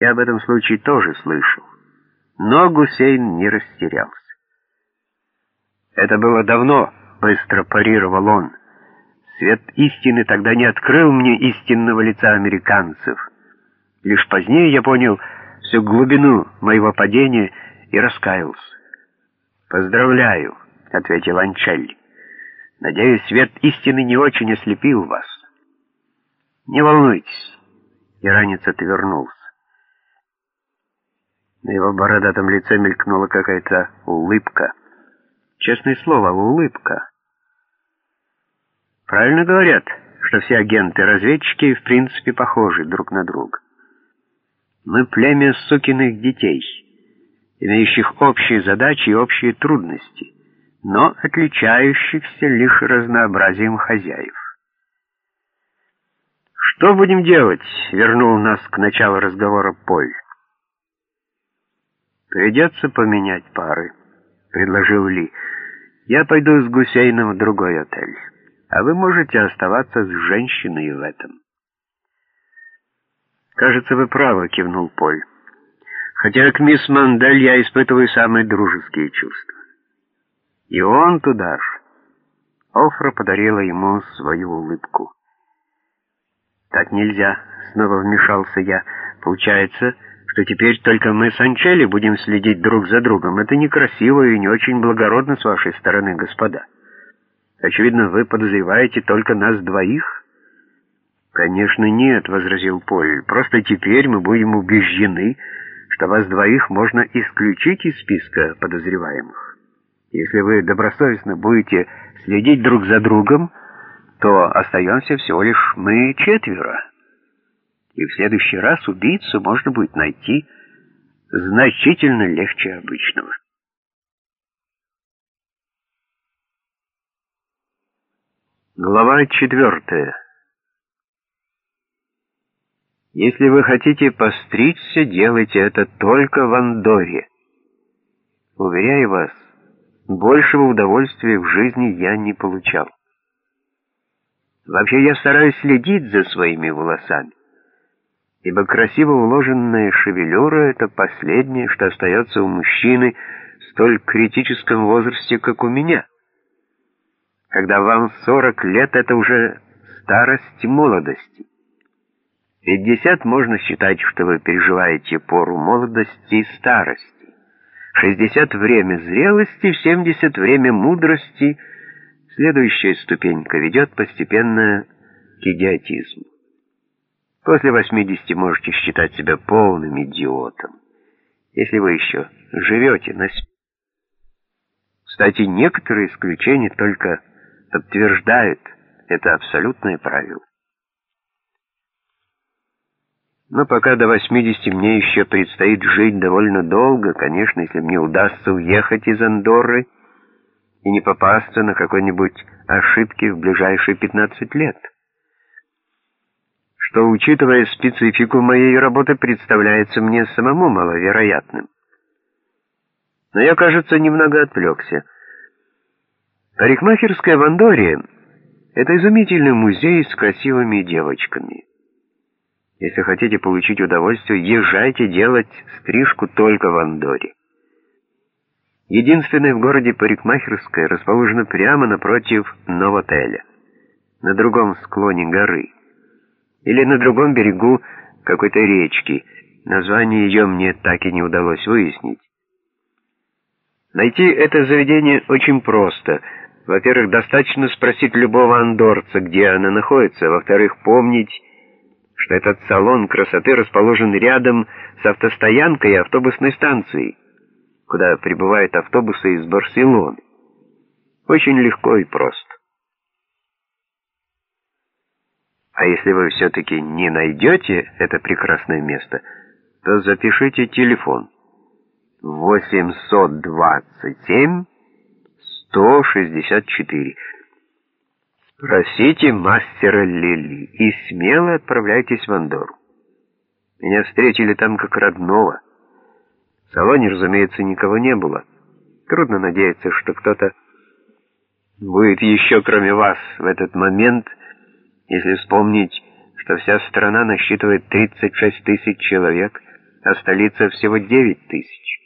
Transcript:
Я об этом случае тоже слышал. Но Гусейн не растерялся. Это было давно, быстро парировал он. Свет истины тогда не открыл мне истинного лица американцев. Лишь позднее я понял всю глубину моего падения и раскаялся. «Поздравляю», — ответил Анчелли. «Надеюсь, свет истины не очень ослепил вас». «Не волнуйтесь», — иранец отвернулся. На его бородатом лице мелькнула какая-то улыбка. Честное слово, улыбка. Правильно говорят, что все агенты-разведчики в принципе похожи друг на друга. Мы племя сукиных детей, имеющих общие задачи и общие трудности, но отличающихся лишь разнообразием хозяев. «Что будем делать?» — вернул нас к началу разговора Поль. «Придется поменять пары», — предложил Ли. «Я пойду с Гусейном в другой отель» а вы можете оставаться с женщиной в этом. «Кажется, вы правы», — кивнул Поль. «Хотя к мисс Мандель я испытываю самые дружеские чувства». И он туда же. Офра подарила ему свою улыбку. «Так нельзя», — снова вмешался я. «Получается, что теперь только мы с Анчелли будем следить друг за другом. Это некрасиво и не очень благородно с вашей стороны, господа». Очевидно, вы подозреваете только нас двоих? Конечно, нет, возразил Поль. Просто теперь мы будем убеждены, что вас двоих можно исключить из списка подозреваемых. Если вы добросовестно будете следить друг за другом, то остаемся всего лишь мы четверо. И в следующий раз убийцу можно будет найти значительно легче обычного. Глава четвертая. Если вы хотите постричься, делайте это только в Андоре. Уверяю вас, большего удовольствия в жизни я не получал. Вообще я стараюсь следить за своими волосами, ибо красиво уложенная шевелюра — это последнее, что остается у мужчины в столь критическом возрасте, как у меня — когда вам 40 лет, это уже старость молодости. 50 можно считать, что вы переживаете пору молодости и старости. 60 — время зрелости, 70 — время мудрости. Следующая ступенька ведет постепенно к идиотизму. После 80 можете считать себя полным идиотом, если вы еще живете на. Кстати, некоторые исключения только подтверждают это абсолютное правило. Но пока до 80 мне еще предстоит жить довольно долго, конечно, если мне удастся уехать из Андорры и не попасться на какой-нибудь ошибки в ближайшие 15 лет. Что, учитывая специфику моей работы, представляется мне самому маловероятным. Но я, кажется, немного отвлекся. Парикмахерская в Андоре — это изумительный музей с красивыми девочками. Если хотите получить удовольствие, езжайте делать стрижку только в Андоре. Единственная в городе парикмахерская расположена прямо напротив Новотеля, на другом склоне горы, или на другом берегу какой-то речки. Название ее мне так и не удалось выяснить. Найти это заведение очень просто — во-первых, достаточно спросить любого андорца, где она находится. Во-вторых, помнить, что этот салон красоты расположен рядом с автостоянкой и автобусной станцией, куда прибывают автобусы из Барселоны. Очень легко и просто. А если вы все-таки не найдете это прекрасное место, то запишите телефон 827 164. Спросите мастера Лили и смело отправляйтесь в Андору. Меня встретили там как родного. В салоне, разумеется, никого не было. Трудно надеяться, что кто-то будет еще кроме вас в этот момент, если вспомнить, что вся страна насчитывает 36 тысяч человек, а столица всего девять тысяч.